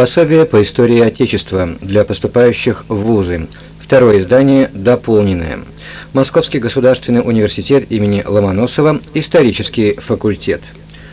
Пособие по истории Отечества для поступающих в вузы. Второе издание дополненное. Московский государственный университет имени Ломоносова, исторический факультет.